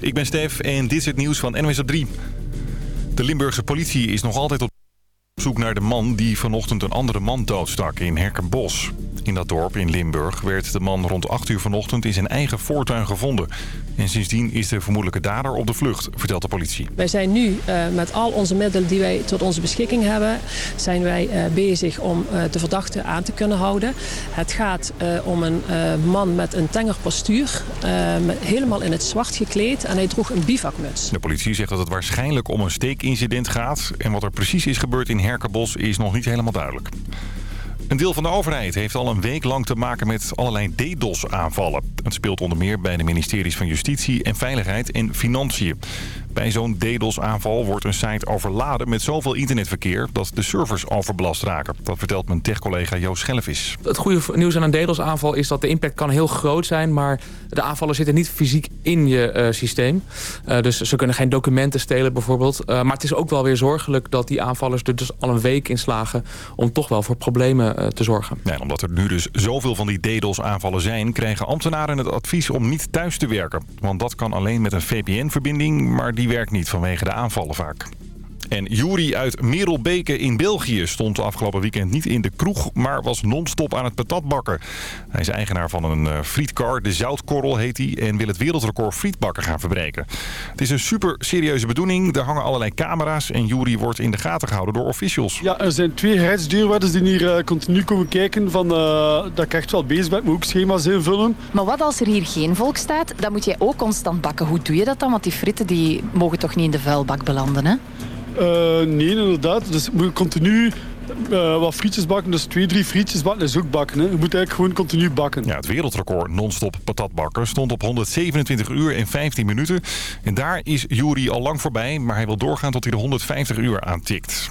Ik ben Stef en dit is het nieuws van NWS op 3. De Limburgse politie is nog altijd op zoek naar de man die vanochtend een andere man doodstak in Herkenbos. In dat dorp in Limburg werd de man rond 8 uur vanochtend in zijn eigen voortuin gevonden. En sindsdien is de vermoedelijke dader op de vlucht, vertelt de politie. Wij zijn nu uh, met al onze middelen die wij tot onze beschikking hebben... zijn wij uh, bezig om uh, de verdachte aan te kunnen houden. Het gaat om een man met een tenger postuur, met, helemaal in het zwart gekleed... en hij droeg een bivakmuts. De politie zegt dat het waarschijnlijk om een steekincident gaat... en wat er precies is gebeurd in Is nog niet helemaal duidelijk. Een deel van de overheid heeft al een week lang te maken met allerlei DDoS-aanvallen. Het speelt onder meer bij de ministeries van Justitie en Veiligheid en Financiën. Bij zo'n DDoS-aanval wordt een site overladen met zoveel internetverkeer dat de servers overbelast raken. Dat vertelt mijn tech-collega Joost Schellevis. Het goede nieuws aan een DDoS-aanval is dat de impact kan heel groot zijn, maar de aanvallen zitten niet fysiek in je uh, systeem. Uh, dus ze kunnen geen documenten stelen bijvoorbeeld. Uh, maar het is ook wel weer zorgelijk dat die aanvallers er dus al een week in slagen om toch wel voor problemen te zorgen. Ja, omdat er nu dus zoveel van die DDoS-aanvallen zijn, krijgen ambtenaren het advies om niet thuis te werken. Want dat kan alleen met een VPN-verbinding, maar die werkt niet vanwege de aanvallen vaak. En Juri uit Merelbeke in België stond afgelopen weekend niet in de kroeg... maar was non-stop aan het patatbakken. Hij is eigenaar van een uh, frietkar, de Zoutkorrel heet hij... en wil het wereldrecord frietbakken gaan verbreken. Het is een super serieuze bedoeling. Er hangen allerlei camera's en Juri wordt in de gaten gehouden door officials. Ja, er zijn twee gerechtsdeurwaarders die hier uh, continu komen kijken... Van, uh, dat ik echt wel bezig ben, moet ook schema's invullen. Maar wat als er hier geen volk staat? Dan moet jij ook constant bakken. Hoe doe je dat dan? Want die fritten die mogen toch niet in de vuilbak belanden, hè? Uh, nee, inderdaad. Dus moet continu uh, wat frietjes bakken. Dus twee, drie frietjes bakken is ook bakken. Hè. Je moet eigenlijk gewoon continu bakken. Ja, het wereldrecord non-stop patatbakken stond op 127 uur en 15 minuten. En daar is Jury al lang voorbij. Maar hij wil doorgaan tot hij de 150 uur aantikt.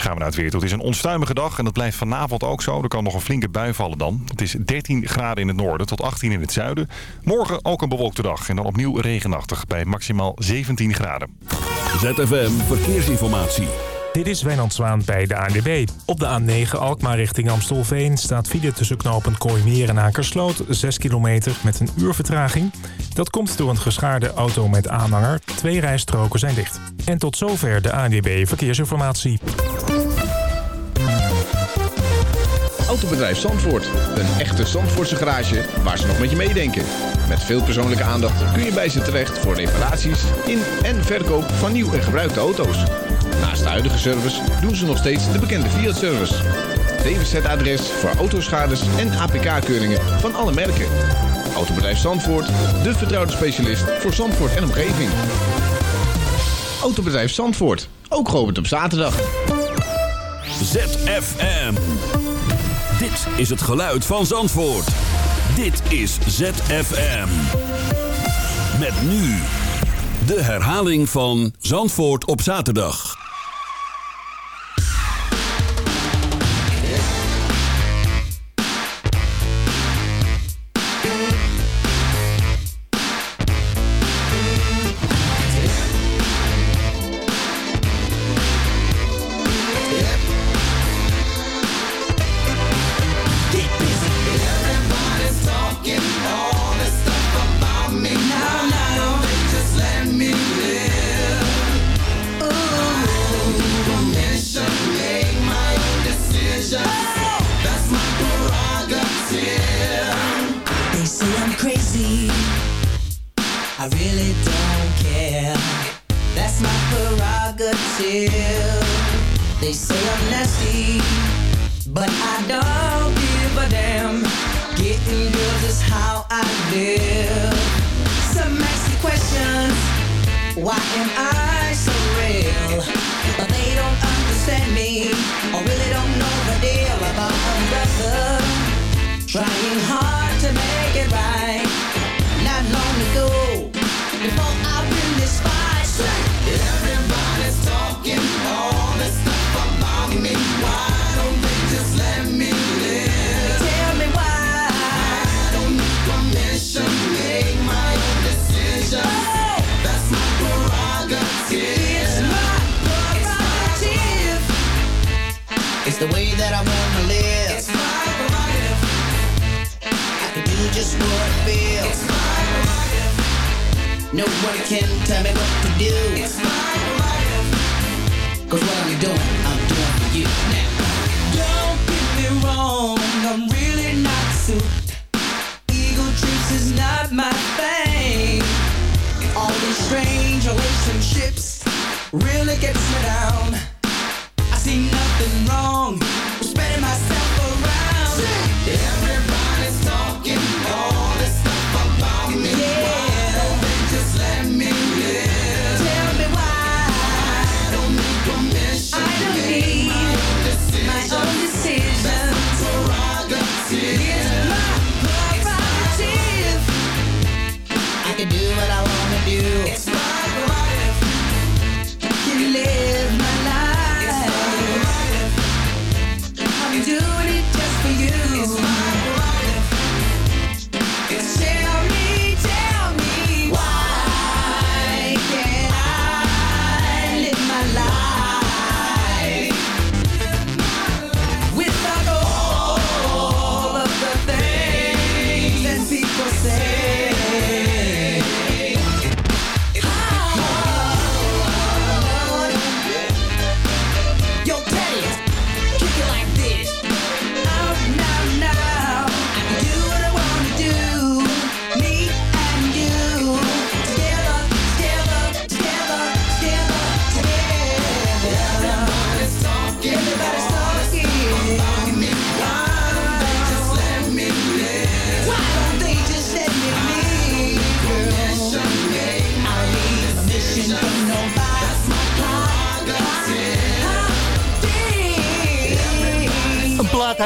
Gaan we naar het weer toe. Het is een onstuimige dag en dat blijft vanavond ook zo. Er kan nog een flinke bui vallen dan. Het is 13 graden in het noorden tot 18 in het zuiden. Morgen ook een bewolkte dag en dan opnieuw regenachtig bij maximaal 17 graden. ZFM Verkeersinformatie. Dit is Wijnand Zwaan bij de ANWB. Op de A9 Alkmaar richting Amstelveen staat file tussen knooppunt Kooimeer en Akersloot. 6 kilometer met een uur vertraging. Dat komt door een geschaarde auto met aanhanger. Twee rijstroken zijn dicht. En tot zover de ANWB Verkeersinformatie. Autobedrijf Zandvoort. Een echte Zandvoortse garage waar ze nog met je meedenken. Met veel persoonlijke aandacht kun je bij ze terecht voor reparaties in en verkoop van nieuw en gebruikte auto's. Naast de huidige service doen ze nog steeds de bekende Fiat-service. DWZ-adres voor autoschades en APK-keuringen van alle merken. Autobedrijf Zandvoort, de vertrouwde specialist voor Zandvoort en omgeving. Autobedrijf Zandvoort, ook geopend op zaterdag. ZFM. Dit is het geluid van Zandvoort. Dit is ZFM. Met nu de herhaling van Zandvoort op zaterdag.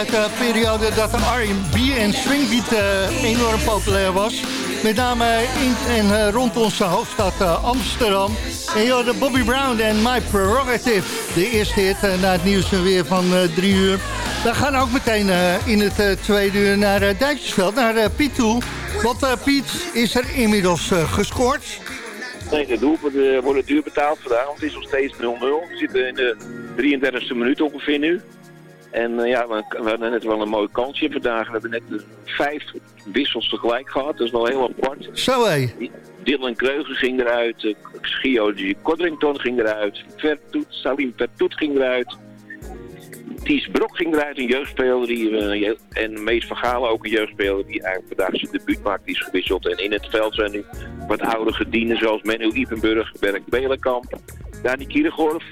Een de periode dat de R&B en swingbeat uh, enorm populair was. Met name in en uh, rond onze hoofdstad uh, Amsterdam. En je hoorde Bobby Brown en My Prerogative. De eerste hit na het nieuws weer van drie uur. We gaan ook meteen in het tweede uur naar Duitsersveld, naar Piet toe. Want Piet is er inmiddels gescoord. Nee, de doelpunten worden duur betaald vandaag, want het is nog steeds 0-0. We zitten in de 33e minuut ongeveer nu. En uh, ja, we, we, hadden net wel een mooi kansje vandaag. We hebben net uh, vijf wissels tegelijk gehad. Dat is wel heel apart. Zo hé. Dylan Kreuger ging eruit. Uh, Schio Codrington ging eruit. Vertoet, Salim Vertoet ging eruit. Ties Brok ging eruit, een jeugdspeler. Die, en Mees van Galen ook een jeugdspeler die eigenlijk vandaag zijn debuut maakt. Die is gewisseld. En in het veld zijn nu wat oude gedienden zoals Menu Ipenburg, Berk Belenkamp. Dani Kiergorf,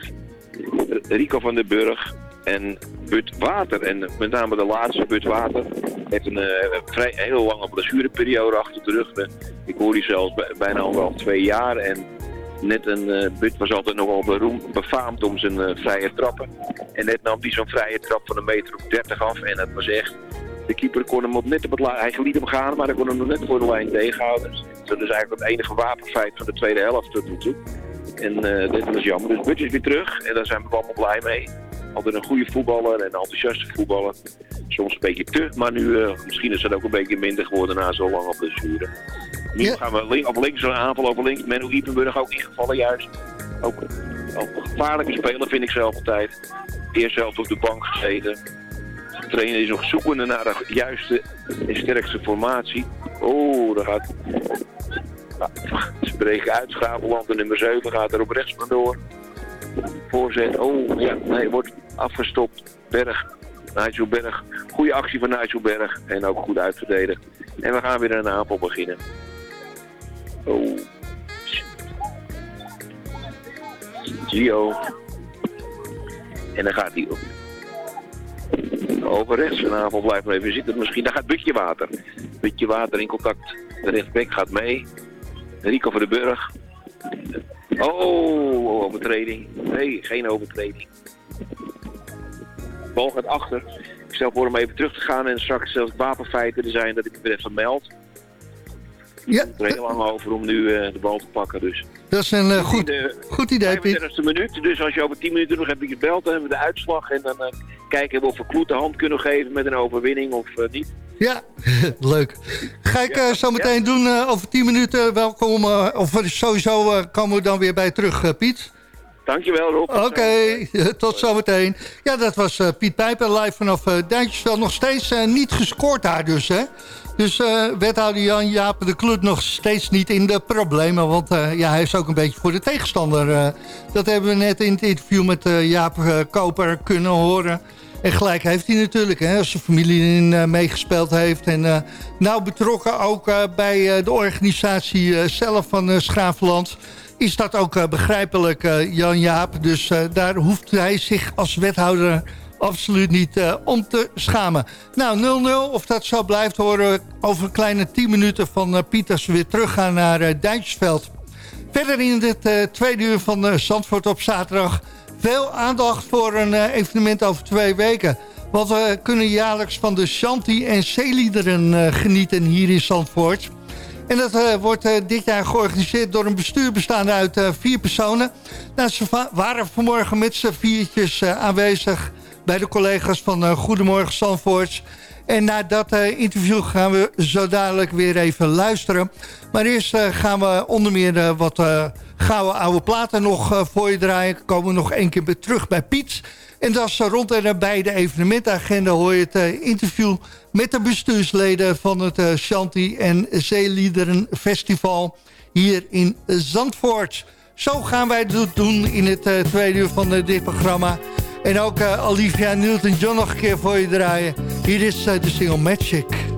Rico van den Burg en But Water. En met name de laatste, But Water, heeft een uh, vrij heel lange blessureperiode achter de rug. Ik hoor die zelfs bijna al twee jaar. En net een uh, But was altijd nogal beroemd, befaamd om zijn vrije trappen. En net nam hij zo'n vrije trap van een meter of 30 af. En dat was echt... De keeper kon hem op net op het Hij liet hem gaan, maar hij kon hem nog net voor de lijn tegenhouden. Dus dat is eigenlijk het enige wapenfeit van de tweede helft tot nu toe. En uh, dit was jammer. Dus But is weer terug en daar zijn we allemaal blij mee altijd een goede voetballer en een enthousiaste voetballer. Soms een beetje te, maar nu uh, misschien is het ook een beetje minder geworden na zo lang op de blessure. Nu ja. gaan we link, op links een aanval over links. Menno Iepenburg ook ingevallen juist. Ook, ook een gevaarlijke speler vind ik zelf altijd. Eerst zelf op de bank gezeten. De trainer is nog zoekende naar de juiste en sterkste formatie. Oh, daar gaat... Nou, ze breken uit. Schapeland de nummer 7 gaat er op rechts vandoor voorzet. Oh, ja, nee, wordt afgestopt. Berg, Nigel. Goede actie van Nigel. En ook goed uitverdedigd. En we gaan weer een aanval beginnen. Oh. Gio. En dan gaat hij op. Over rechts vanavond blijft nog even zitten. Misschien, daar gaat Butje Water. Butje Water in contact. De gaat mee. Rico van den Burg. Oh, overtreding. Nee, geen overtreding. De bal gaat achter. Ik stel voor hem even terug te gaan en straks zelfs wapenfeiten er zijn dat ik het weer even meld. Ja. Er is heel lang over om nu uh, de bal te pakken. Dus. Dat is een uh, goed, de, goed idee, Piet. De minuut. Dus als je over 10 minuten nog heb je gebeld, dan hebben we de uitslag. En dan uh, kijken of we Kloet de hand kunnen geven met een overwinning of niet. Ja, leuk. Ga ik ja, zo meteen ja. doen over 10 minuten. Welkom, of sowieso komen we dan weer bij terug, Piet. Dankjewel Rob. Oké, tot zometeen. Ja, dat was eh, Piet Pijper live vanaf uh, Duintjesveld. Nog steeds eh, niet gescoord daar dus, hè? Dus wethouder Jan-Jaap de Klut nog steeds niet in de problemen. Want ja, hij is ook een beetje voor de tegenstander. dat hebben we net in het interview met Jaap Koper kunnen horen. En gelijk heeft hij natuurlijk, hè, als zijn familie in meegespeeld heeft. En nou betrokken ook bij de organisatie zelf van Schraafland is dat ook uh, begrijpelijk, uh, Jan-Jaap. Dus uh, daar hoeft hij zich als wethouder absoluut niet om te schamen. Nou, 0-0, of dat zo blijft horen over een kleine 10 minuten van Piet... als we weer teruggaan naar uh, Duintjesveld. Verder in het tweede uur van Zandvoort op zaterdag... veel aandacht voor een evenement over twee weken... Want we kunnen jaarlijks van de Shanti en zeeliederen genieten hier in Zandvoort... En dat uh, wordt dit jaar georganiseerd door een bestuur bestaande uit vier personen. Nou, ze waren vanmorgen met z'n viertjes aanwezig bij de collega's van Goedemorgen Zandvoorts. En na dat interview gaan we zo dadelijk weer even luisteren. Maar eerst gaan we onder meer wat gouden oude platen nog voor je draaien. Komen we nog één keer terug bij Piet... En dat is rond en nabij de evenementagenda hoor je het interview met de bestuursleden van het Shanti en Zeeliederen Festival hier in Zandvoort. Zo gaan wij het doen in het tweede uur van dit programma. En ook Olivia Newton-John nog een keer voor je draaien. Hier is de single Magic.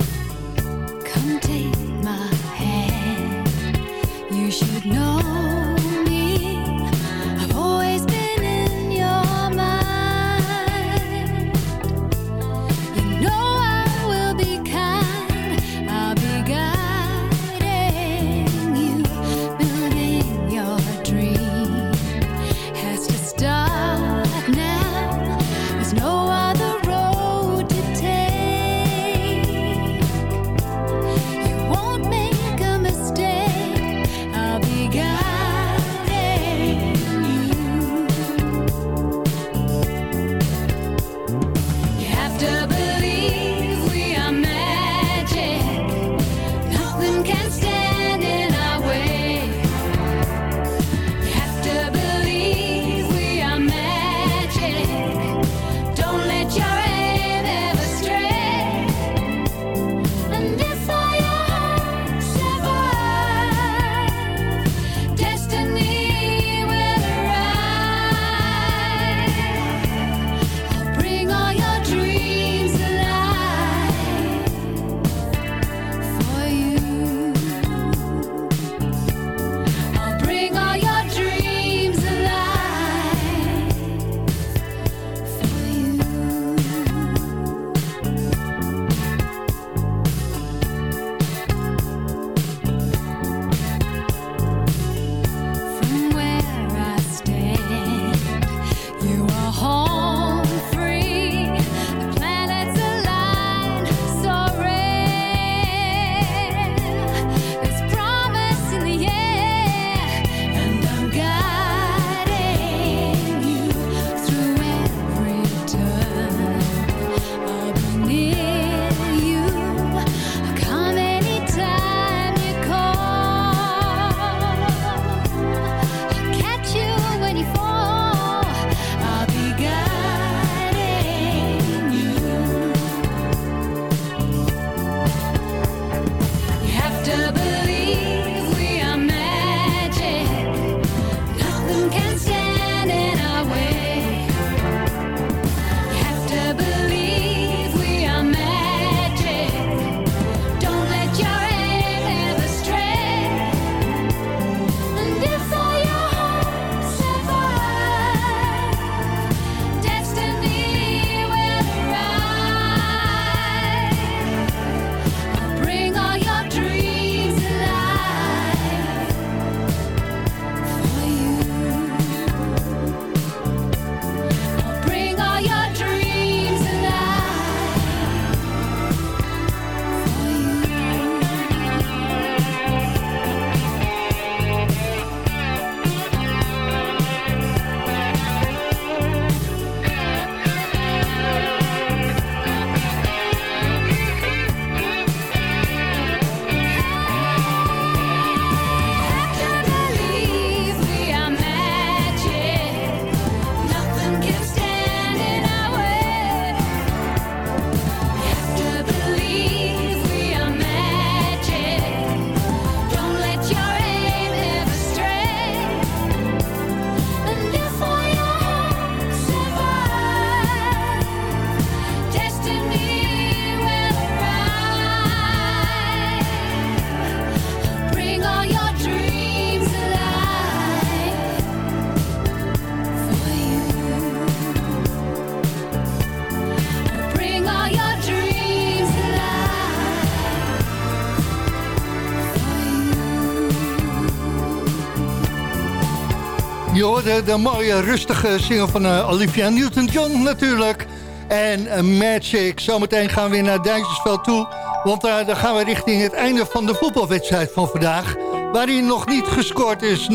Je de mooie rustige single van eh, Olivia Newton-John natuurlijk. En eh, Magic. Zometeen gaan we weer naar Duitsersveld toe. Want uh, dan gaan we richting het einde van de voetbalwedstrijd van vandaag. Waarin nog niet gescoord is 0-0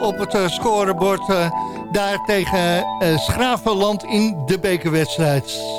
op het scorebord. daar tegen Schravenland in de bekerwedstrijd.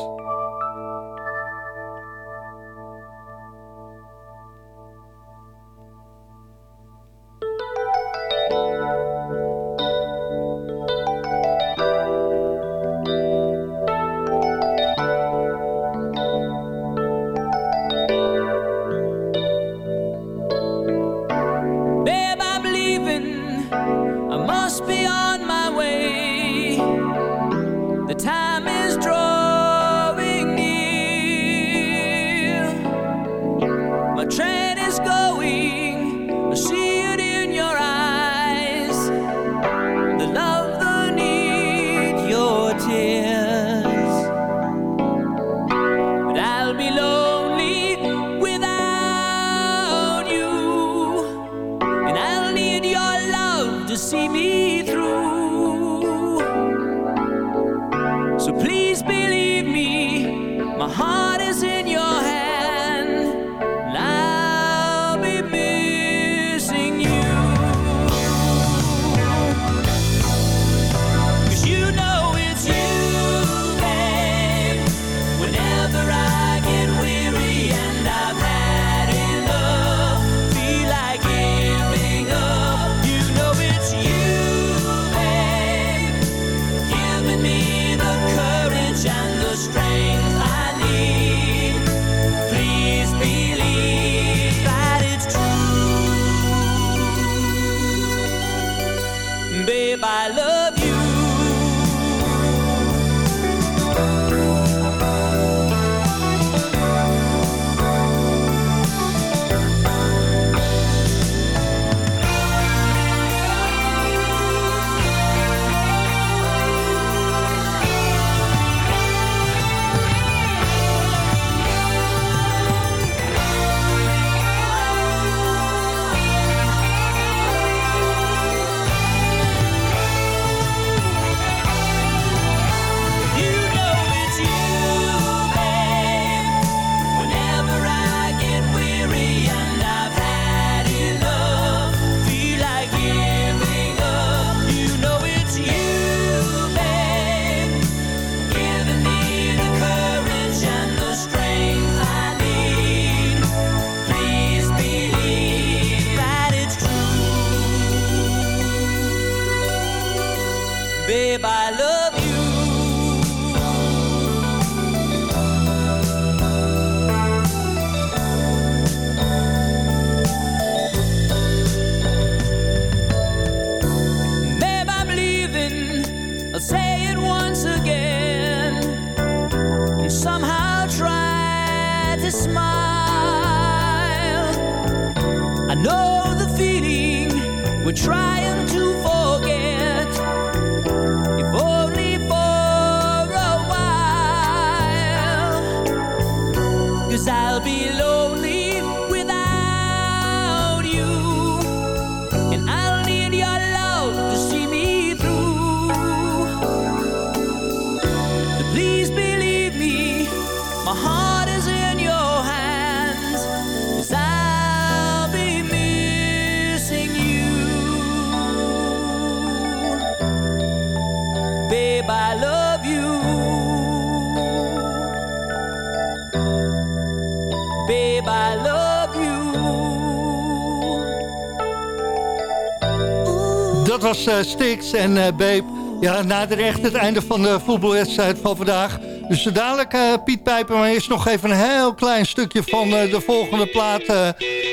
Dat was uh, Stix en uh, Beep. Ja, echt het einde van de voetbalwedstrijd van vandaag. Dus dadelijk uh, Piet Pijper, maar eerst nog even een heel klein stukje van de volgende plaat.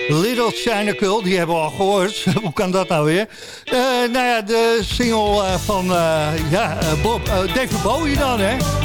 Little China die hebben we al gehoord. Hoe kan dat nou weer? nou ja, de single van ja, Bob, David Bowie dan, hè?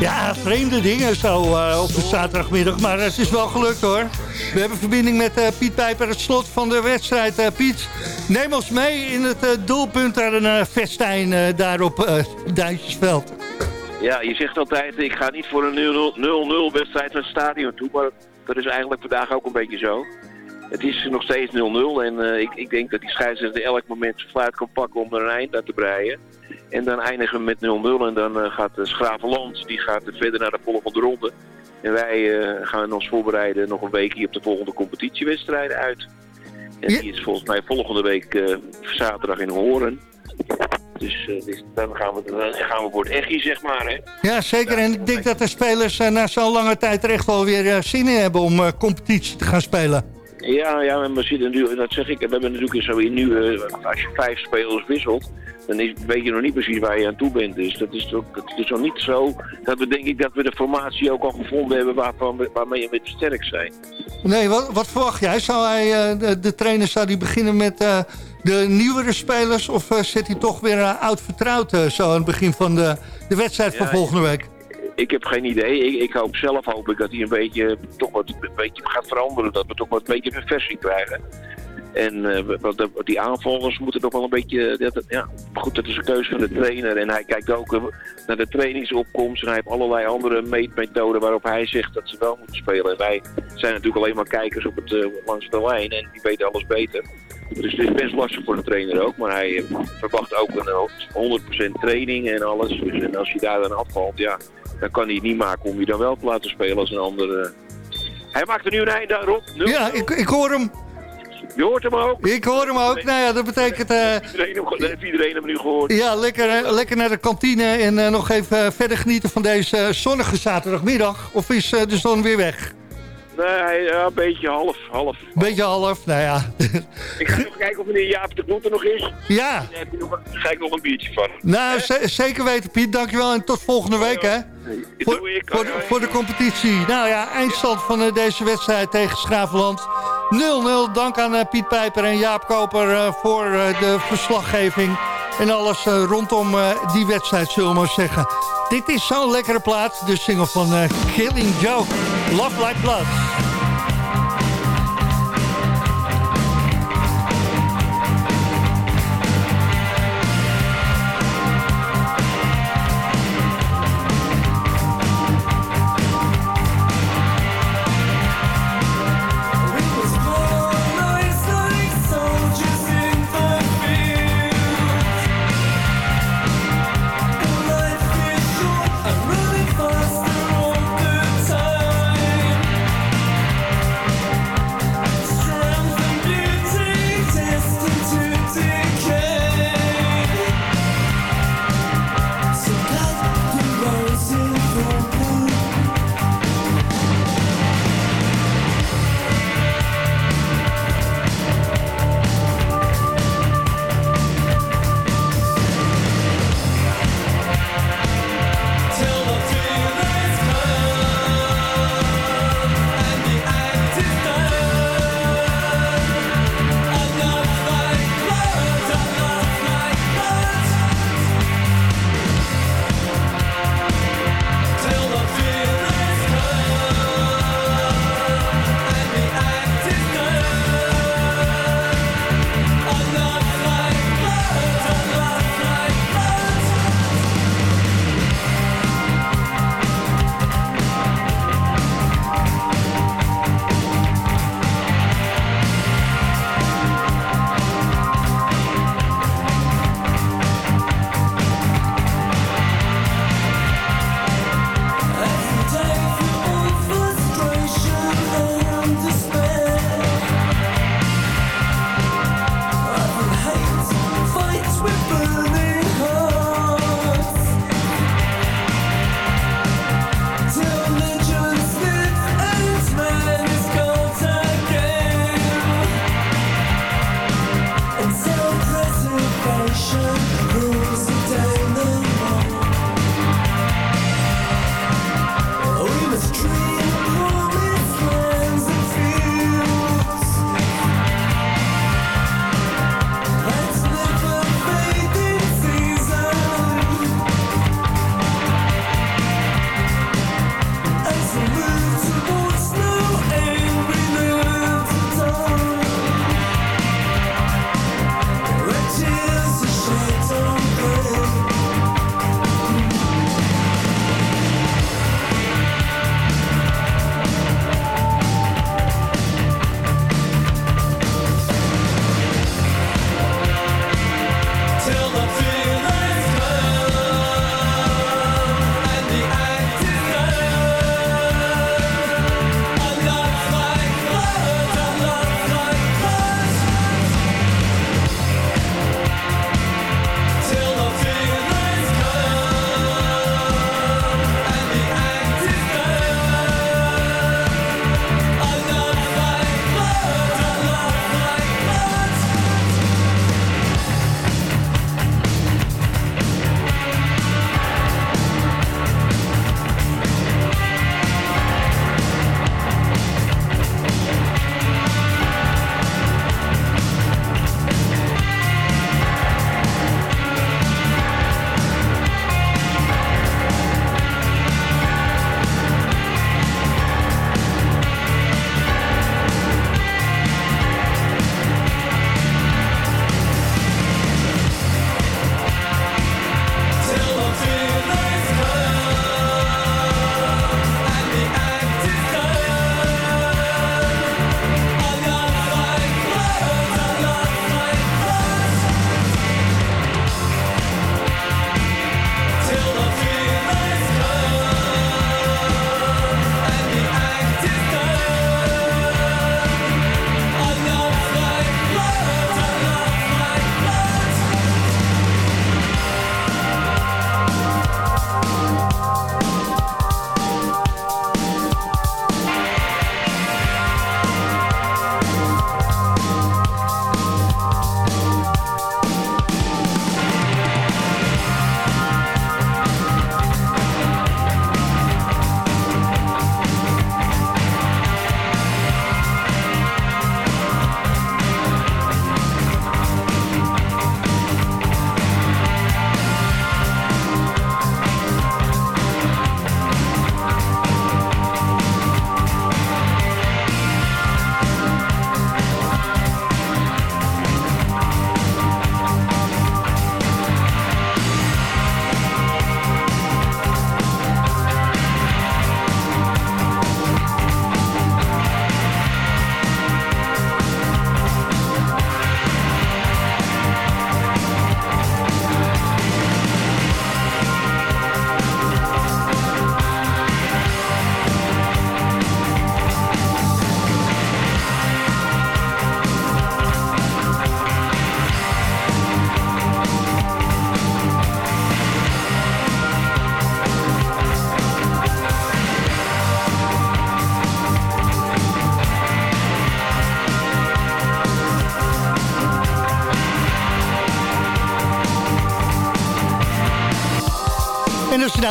Ja, vreemde dingen zo eh, op de zaterdagmiddag. Maar het is wel gelukt hoor. We hebben verbinding met eh, Piet Pijper, het slot van de wedstrijd. Eh, Piet, neem ons mee in het doelpunt naar een festijn daar op Duintjesveld. Ja, je zegt altijd, ik ga niet voor een 0-0 wedstrijd naar het stadion toe, maar dat is eigenlijk vandaag ook een beetje zo. Het is nog steeds 0-0 en eh, ik, ik denk dat die scheidsrechter elk moment zijn fluit kan pakken om er een eind aan te breien. En dan eindigen we met 0-0 en dan eh, gaat de Schravenland, die gaat verder naar de volgende ronde. En wij eh, gaan ons voorbereiden nog een weekje op de volgende competitiewedstrijden uit. En die is volgens mij volgende week eh, zaterdag in Horen. Dus, dan gaan we, dan gaan we voor het echi, zeg maar. Hè. Ja, zeker. En ik denk dat de spelers eh, na zo'n lange tijd er echt wel weer eh, zin in hebben om competitie te gaan spelen. Ja, ja, maar we zitten nu, dat zeg ik, we hebben natuurlijk zo in nu, als je vijf spelers wisselt, dan is, weet je nog niet precies waar je aan toe bent. Dus dat is toch, dat is nog niet zo, dat we denk ik dat we de formatie ook al gevonden hebben waarvan waarmee we sterk zijn. Nee, wat, wat verwacht jij? Zou hij, de, de trainer zou die beginnen met de nieuwere spelers... of eh, zit hij toch weer eh, oud vertrouwd eh, zo aan het begin van de, de wedstrijd van volgende week? Ik heb geen idee. Ik, ik hoop zelf hoop ik dat hij een beetje, toch wat, een beetje gaat veranderen. Dat we toch wat een beetje verversing krijgen. En wat de- die aanvallers moeten toch wel een beetje... Dat, ja, goed, dat is een keuze van de trainer. En hij kijkt ook naar de trainingsopkomst. En hij heeft allerlei andere meetmethoden waarop hij zegt dat ze wel moeten spelen. En wij zijn natuurlijk alleen maar kijkers op het, eh, langs de lijn. En die weten alles beter. Dus het is best lastig voor de trainer ook. Maar hij eh, verwacht ook een eh, 100% training en alles. Dus, en als je daar dan afvalt, ja, dan kan hij het niet maken om je dan wel te laten spelen als een andere. Hij maakt er nu een einde aan, Rob. Nul- Ja, ik, ik hoor hem. Je hoort hem ook. Ik hoor hem ook. Nou ja, dat betekent... eh, Iedereen, hem- heeft iedereen hem nu gehoord. ja, lekker, eh, lekker naar de kantine en eh, nog even eh, verder genieten van deze eh, zonnige zaterdagmiddag. Of is eh, de zon weer weg? Nee, ja, een beetje half, half. Beetje half, nou ja. Ik ga nog kijken of meneer Jaap de Kloet er nog is. Ja. Dan heb je nog, een- ga ik nog een biertje van. Nou, ze- zeker weten Piet. Dankjewel en tot volgende week hè. Voor, voor, de, voor de competitie. Nou ja, eindstand van eh, deze wedstrijd tegen Schravenland. 0-0. Dank aan eh, Piet Pijper en Jaap Koper eh, voor de verslaggeving. En alles eh, rondom eh, die wedstrijd, zullen we maar zeggen. Dit is zo'n lekkere plaat. De single van eh, Killing Joke. Love Like Blood.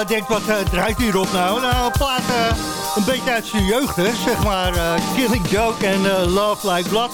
Denkt, wat uh, draait hierop nou? Nou, plaat uh, een beetje uit zijn jeugd, zeg maar. Uh, Killing Joke en Love Like Blood.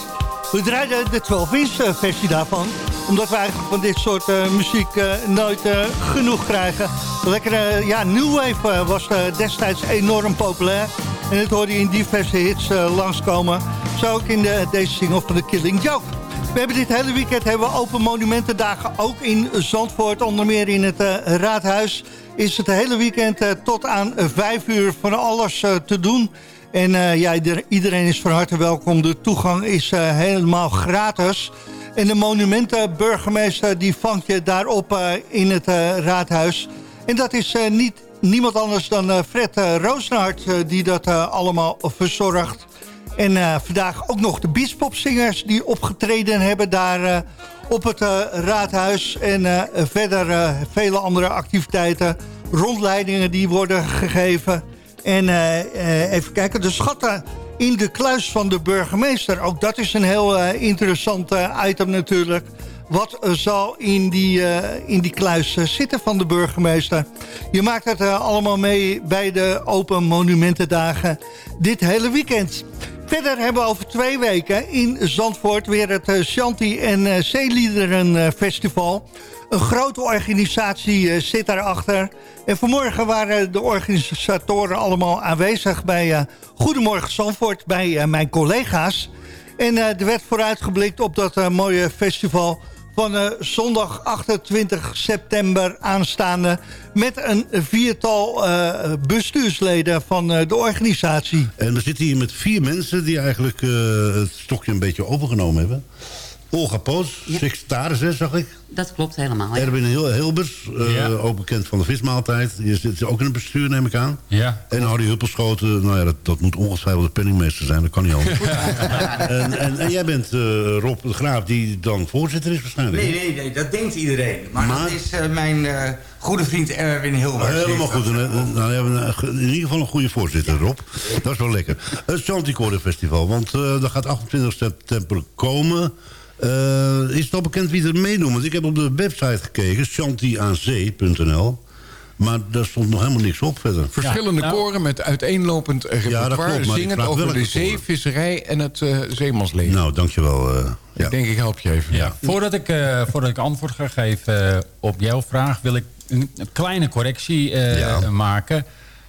We draaiden de 12 inch versie daarvan. Omdat we eigenlijk van dit soort muziek nooit genoeg krijgen. Lekkere, ja, New Wave was destijds enorm populair. En het hoorde je in diverse hits langskomen. Zo ook in de, deze single van de Killing Joke. We hebben dit hele weekend hebben we open monumentendagen ook in Zandvoort. Onder meer in het Raadhuis is het hele weekend uh, tot aan vijf uur van alles uh, te doen. En ja, iedereen is van harte welkom. De toegang is helemaal gratis. En de monumentenburgemeester die vangt je daarop in het Raadhuis. En dat is niet, niemand anders dan Fred Roosnaert die dat allemaal verzorgt. En vandaag ook nog de biespopzingers die opgetreden hebben daar op het uh, raadhuis. En verder vele andere activiteiten, rondleidingen die worden gegeven. En even kijken, de schatten in de kluis van de burgemeester. Ook dat is een heel interessant item natuurlijk. Wat zal in die, in die kluis zitten van de burgemeester? Je maakt het allemaal mee bij de Open Monumentendagen dit hele weekend. Verder hebben we over twee weken in Zandvoort weer het uh, Shanti en uh, Zeeliederen uh, Festival. Een grote organisatie zit daarachter. En vanmorgen waren de organisatoren allemaal aanwezig bij Goedemorgen Zandvoort, bij mijn collega's. En er werd vooruitgeblikt op dat mooie festival van uh, zondag 28 september aanstaande... met een viertal uh, bestuursleden van uh, de organisatie. En we zitten hier met vier mensen die eigenlijk het stokje een beetje overgenomen hebben. Olga Poos, ja. secretaris, hè, zag ik. Dat klopt helemaal. Ja. Erwin Hilbers, uh, ja. ook bekend van de vismaaltijd. Je zit ook in het bestuur, neem ik aan. Ja. En Harry Huppelschoten, nou ja, dat, dat moet ongetwijfeld de penningmeester zijn. Dat kan niet anders. en, en, en, jij bent uh, Rob de Graaf, die dan voorzitter is waarschijnlijk. Nee, nee, nee, dat denkt iedereen. Maar, maar... dat is uh, mijn goede vriend Erwin Hilbers. Helemaal goed. Nou, we hebben in ieder geval een goede voorzitter, Rob. Dat is wel lekker. Het Chanticore Festival, want dat gaat 28 september komen... Uh, is het al bekend wie er meedoet? Want ik heb op de website gekeken, chantiazee.nl. Maar daar stond nog helemaal niks op verder. Verschillende ja, nou, koren met uiteenlopend repertoire... Ja, zingend over de zeevisserij en het uh, zeemansleven. Nou, dankjewel. Uh, ik denk, ik help je even. Ja. Voordat, ik, uh, voordat ik antwoord ga geven op jouw vraag... wil ik een, een kleine correctie maken...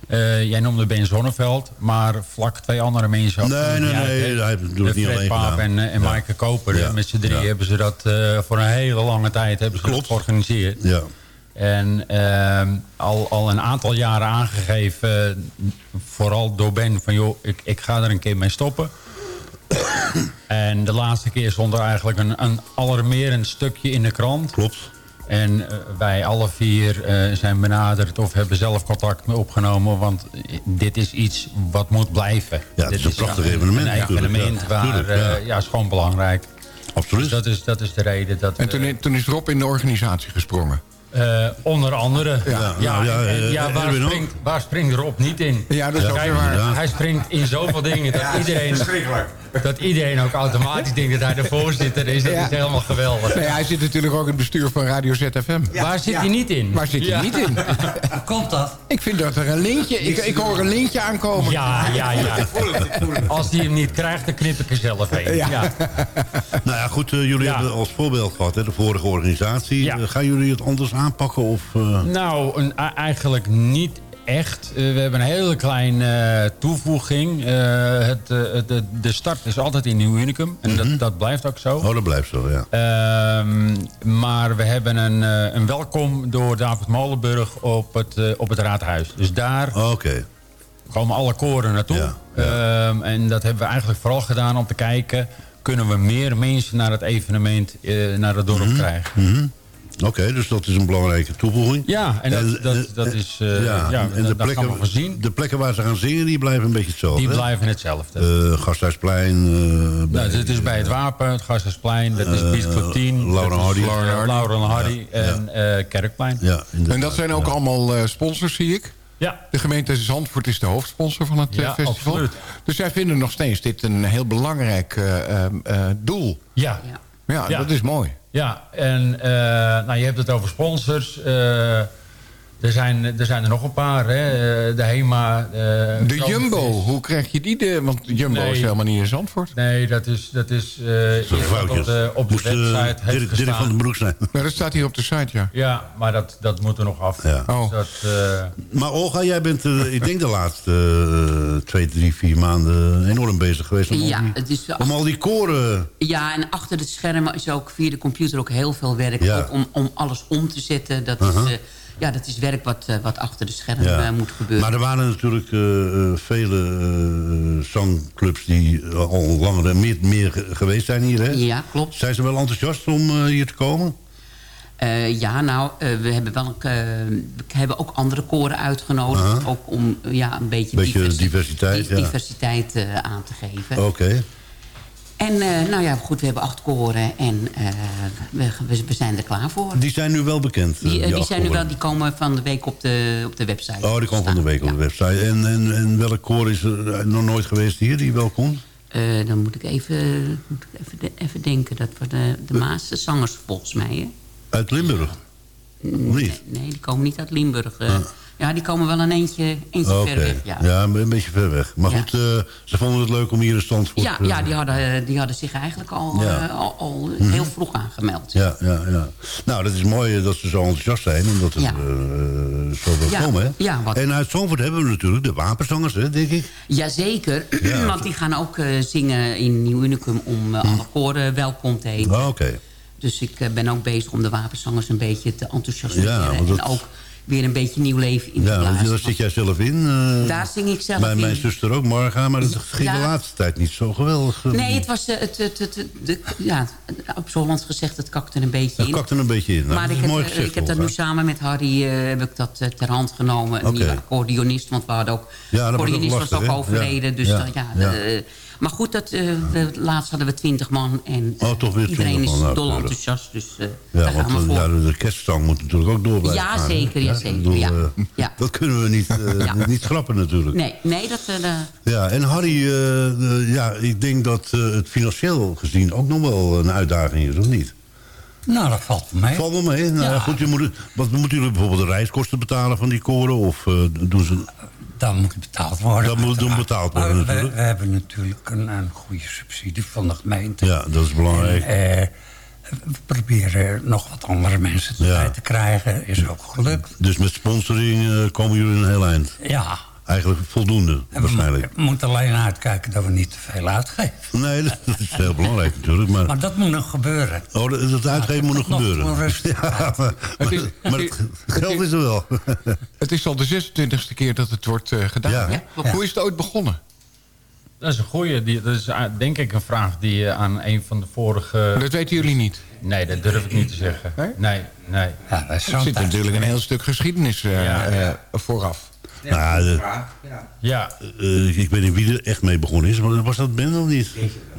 Uh, jij noemde Ben Zonneveld, maar vlak twee andere mensen. Nee, nee, nee. Hij doet het niet alleen Paap en, en ja. Maaike Koper. Ja. Met z'n drie ja. hebben ze dat uh, voor een hele lange tijd hebben ze dat georganiseerd. Ja. En uh, al, al een aantal jaren aangegeven, vooral door Ben, van joh, ik, ik ga er een keer mee stoppen. en de laatste keer stond er eigenlijk een, een alarmerend stukje in de krant. Klopt. En uh, wij alle vier uh, zijn benaderd of hebben zelf contact mee opgenomen. Want dit is iets wat moet blijven. Ja, het dit is een prachtig evenement. Een evenement ja. waar, Tuurlijk, ja. Uh, ja, is gewoon belangrijk. Absoluut. Dus dat is, dat is de reden dat... En toen, toen is Rob in de organisatie gesprongen? Uh, onder andere. Ja, ja, nou, ja, en, ja waar, springt, waar springt Rob niet in? Ja, dat is Kijk, ook waar. Hij springt in zoveel dingen dat, iedereen, dat iedereen ook automatisch denkt dat hij de voorzitter is. Dat is helemaal geweldig. Nee, hij zit natuurlijk ook in het bestuur van Radio ZFM. Waar zit hij niet in? Waar zit hij niet in? Hoe komt dat? Ik vind dat er een lintje... Ik, ik hoor een lintje aankomen. Ja, ja, ja. Als hij hem niet krijgt, dan knip ik er zelf heen. Ja. Nou ja, goed. Uh, jullie hebben als voorbeeld gehad, hè, de vorige organisatie. Uh, gaan jullie het anders aanpakken? Of, uh... Nou, een, eigenlijk niet echt. Uh, we hebben een hele kleine uh, toevoeging. Het, de, de start is altijd in Nieuw Unicum. En mm -hmm. dat, dat blijft ook zo. Oh, dat blijft zo, ja. Ehm, maar we hebben een, een welkom door David Molenburg op het, op het raadhuis. Dus daar oh, okay. komen alle koren naartoe. Ja, ja. Um, en dat hebben we eigenlijk vooral gedaan om te kijken... kunnen we meer mensen naar het evenement, naar het dorp mm -hmm. krijgen. Mm -hmm. Oké, okay, dus dat is een belangrijke toevoeging. Ja, en dat, en, dat, dat is... Uh, ja, ja, en de plekken, gaan we voorzien. De plekken waar ze gaan zingen, die blijven een beetje hetzelfde. Die blijven hetzelfde. Uh, Gasthuisplein. Uh, nou, dit is bij het Wapen, het Gasthuisplein. Dat is Biesklub 10. Laura Hardy. Laura Hardy en ja. Kerkplein. Ja, en dat zijn ook allemaal sponsors, zie ik? Ja. De gemeente Zandvoort is de hoofdsponsor van het ja, festival. Absoluut. Dus zij vinden nog steeds dit een heel belangrijk doel. Ja. Ja, dat is mooi. Ja, en uh, nou, je hebt het over sponsors. Uh, Er zijn, er zijn er nog een paar, hè. Eh, De HEMA. eh, De. Jumbo, hoe krijg je die? De, want Jumbo Nee. is helemaal niet in Zandvoort. Nee, dat is, dat is eh, wat foutje. op de, op de Moest, website heeft Dirk- van den Broek zijn. Ja, dat staat hier op de site, ja. Ja, maar dat, dat moet er nog af. Ja. Oh. Dus dat, eh, Maar Olga, jij bent, ik denk de laatste twee, drie, vier maanden enorm bezig geweest om, Ja, al, die, het is, om al die koren... Ja, en achter de schermen is ook via de computer ook heel veel werk. Ja. Ook om, om alles om te zetten. Dat, is, eh, ja, dat is werk wat, eh, wat achter de schermen Ja. eh, moet gebeuren. Maar er waren natuurlijk eh, vele zangclubs die al langer en meer, meer ge- geweest zijn hier. Hè? Ja, klopt. Zijn ze wel enthousiast om hier te komen? Ja, nou, we hebben wel een, we hebben ook andere koren uitgenodigd. Ook om ja, een beetje, Beetje diversi- diversiteit, ja. diversiteit aan te geven. Oké. En eh, nou ja, goed, we hebben acht koren en eh, we, we, zijn er klaar voor. Die zijn nu wel bekend. Die, eh, die, zijn nu wel, die komen van de week op de, op de website. Oh, die komt van de week op de website. En, en, en welk koor is er nog nooit geweest hier die wel komt? Dan moet ik even, moet ik even, de- even denken. Dat we de, de Maas zangers volgens mij. Hè? Uit Limburg? Niet? Nee, die komen niet uit Limburg. eh. Ja, die komen wel een eentje, eentje Oké. ver weg. Ja. Ja, een beetje ver weg. Maar Ja. goed, eh, ze vonden het leuk om hier in Zandvoort... Ja, eh, ja die, hadden, die hadden zich eigenlijk al, Ja. eh, al, al Mhm. heel vroeg aangemeld. Ja, ja, ja. Nou, dat is mooi dat ze zo enthousiast zijn en dat het eh, zo wil komen. Hè? ja, wat- En uit Zandvoort hebben we natuurlijk de wapenzangers, hè, denk ik. Jazeker, Ja. want die gaan ook eh, zingen in Nieuw Unicum om eh, alle koren welkom te heten. Oh, Oké. Dus ik eh, ben ook bezig om de wapenzangers een beetje te enthousiasmeren. Ja, want En dat- ook weer een beetje nieuw leven in te Ja, want blazen. daar zit jij zelf in. eh, Daar zing ik zelf bij in. mijn zuster ook, Marga. Maar dat ging Ja. de laatste tijd niet zo geweldig. Nee, het was, eh, het, het, het, het- de, ja, op gezegd, het kakte een beetje Dat in. kakte een beetje in. Nou, maar ik heb, eh, gezegd, ik heb dat nu samen met Harry heb ik dat ter hand genomen. Een Oké. nieuwe accordeonist, want we hadden ook... Ja, accordeonist ook was ook overleden. Ja. Dus Ja. Eh, maar goed, dat, eh, laatst hadden we twintig man. En Oh, toch weer iedereen 20 is man, dol enthousiast. Dus eh, Ja, daar gaan want we eh, voor. ja, de kerstzang moet natuurlijk ook door blijven Ja, zeker, ja, zeker, bedoel, ja. eh, Ja. Dat kunnen we niet, eh, Ja. niet schrappen natuurlijk. Nee, nee dat... eh, Ja, en Harry, eh, eh, ja, ik denk dat eh, het financieel gezien ook nog wel een uitdaging is, of niet? Nou, dat valt voor mij. Valt wel mee. Nou, ja. goed, je moet, wat moeten jullie bijvoorbeeld de reiskosten betalen van die koren? Of eh, doen ze... Dan moet het betaald worden. Dat moet doen uiteraard. betaald worden we, natuurlijk. we hebben natuurlijk een, een goede subsidie van de gemeente. Ja, dat is belangrijk. En, eh, we proberen nog wat andere mensen erbij te krijgen. Is ook gelukt. Dus met sponsoring eh, komen jullie een heel eind? Ja. Eigenlijk voldoende, En we waarschijnlijk. mo- moeten alleen uitkijken dat we niet te veel uitgeven. Nee, dat, dat is heel belangrijk natuurlijk. Maar, Maar dat moet nog gebeuren. oh, dat, dat uitgeven moet nog gebeuren. rustig Ja, maar, Het is- maar, maar het geld is er wel. Het is al de 26e keer dat het wordt eh, gedaan. Ja. hè? Ja. Hoe is het ooit begonnen? Dat is een goeie. Die, dat is eh, denk ik een vraag die je aan een van de vorige... Dat weten jullie niet? Nee, dat durf ik niet te zeggen. Nee? Nee, nee. Ja, Er zit natuurlijk een heel stuk geschiedenis eh, Ja. eh, vooraf. Nou, de- Ja. eh, ik weet niet wie er echt mee begonnen is. Maar was dat Ben of niet?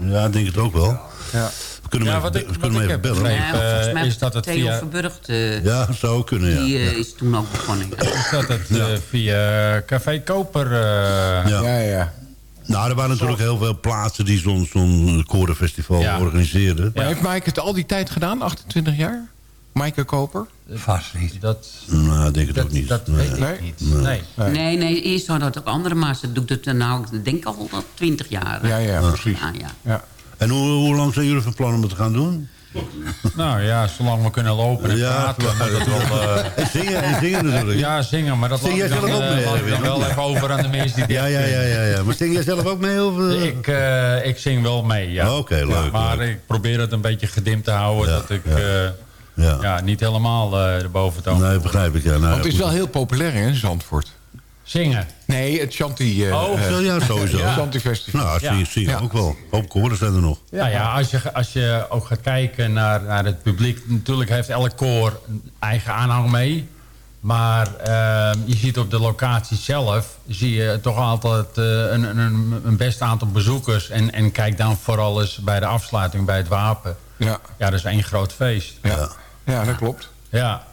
Ja, ik denk het ook wel. Ja. We kunnen Ja, hem wat even, ik- we kunnen wat hem ik even heb bellen. Ja, volgens mij is was dat het Theo via- Verburgt, eh, Ja, zou kunnen, ja. die eh, ja. is toen ook begonnen. Ja. Is dat het eh, via Café Koper? eh, Ja. Ja, ja. Nou, er waren natuurlijk heel veel plaatsen die zo'n zo'n korenfestival Ja. organiseerden. Maar heeft Mike het al die tijd gedaan? 28 jaar? Maaike Koper? Vast niet. Dat, Nou, ik denk het dat, ook niet. dat Nee. weet ik Nee? niet. Nee. Nee. Nee, nee, eerst hadden ook andere, maar ze doet het eh, nou, ik denk al wel twintig jaar. Ja, ja, precies. Ja, ja. Ja. En hoe, hoe lang zijn jullie van plan om het te gaan doen? Nou ja, zolang we kunnen lopen en Ja, praten, moet het wel... eh, En zingen, en zingen natuurlijk. ja, zingen, maar dat Zing jij dan, zelf ook eh, mee, laat ik dan wel even over aan de mensen die Ja, ja, ja, ja, ja. Maar zing jij zelf ook mee? Of, eh? Ik, eh, ik zing wel mee, ja. Oké, leuk, maar leuk. ik probeer het een beetje gedimd te houden. Ja, dat ik ja. Ja. ja, niet helemaal eh de boventoon... Nee, begrijp ik. Ja, nou, Want het is wel heel populair hè, in Zandvoort. Zingen. Nee, het Shanti... eh, Oh, Zo, ja, sowieso. Ja. Shanti Festival. Nou, Ja. zingen, zingen Ja. ook wel. Hoop koren zijn er nog. Nou ja, als je, als je ook gaat kijken naar, naar het publiek... natuurlijk heeft elk koor een eigen aanhang mee. Maar ehm, je ziet op de locatie zelf... zie je toch altijd eh, een, een, een best aantal bezoekers. En, en kijk dan vooral eens bij de afsluiting bij het Wapen. Ja. Ja, dat is één groot feest. Ja. Ja, dat klopt. Ja,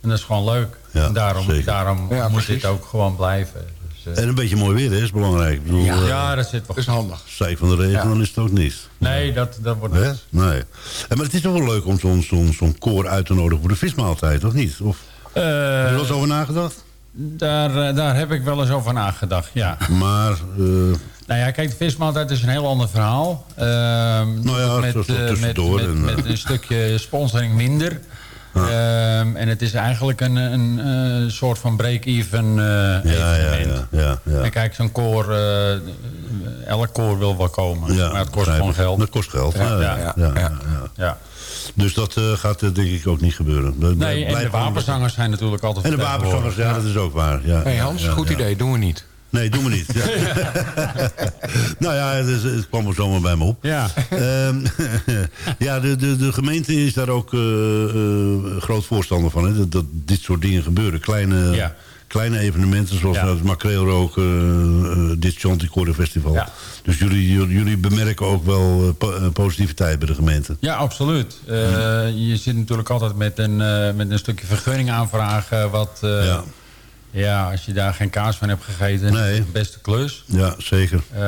en dat is gewoon leuk. Ja, en daarom, zeker. daarom Ja, moet precies. dit ook gewoon blijven. Dus, eh, En een beetje mooi weer, hè, is belangrijk. Ik bedoel, ja, eh, ja, dat zit wel Dat is handig. Zij van de regen, Ja. dan is het ook niet. Nee, dat, dat wordt Hè? Nee. En, maar het is toch wel leuk om zo'n zo'n zo'n koor uit te nodigen voor de vismaaltijd, of niet? Of, Uh, Heb je er wel eens over nagedacht? Daar, daar heb ik wel eens over nagedacht, ja. Maar... Uh... Nou ja, kijk, de vismaaltijd is een heel ander verhaal. Uh, nou ja, met, zo, zo met, met, en, met, een stukje sponsoring minder. Ah. Um, en het is eigenlijk een, een, een soort van break-even uh, ja, evenement. Ja, ja, ja, En kijk, zo'n koor, uh, elk koor wil wel komen. maar het kost gewoon geld. Dat kost geld, ja. ja, ja, ja Dus dat uh, gaat denk ik ook niet gebeuren. Nee, en de wapenzangers zijn natuurlijk altijd En de wapenzangers, ja, dat is ook waar. Ja, hey Hans, goed idee, doen we niet. Nee, doen we niet. Ja. nou ja, het, het, kwam er zomaar bij me op. Ja, um, ja de, de, de gemeente is daar ook uh, uh, groot voorstander van. Hè? Dat, dat, dit soort dingen gebeuren. Kleine, ja. kleine evenementen zoals ja. het makreelroken, uh, dit Chanticore Festival. Ja. Dus jullie, jullie bemerken ook wel po positiviteit bij de gemeente. Ja, absoluut. Je zit natuurlijk altijd met een, met een stukje vergunning aanvragen... wat ja. Ja, als je daar geen kaas van hebt gegeten, nee. is het beste klus. Ja, zeker. Uh,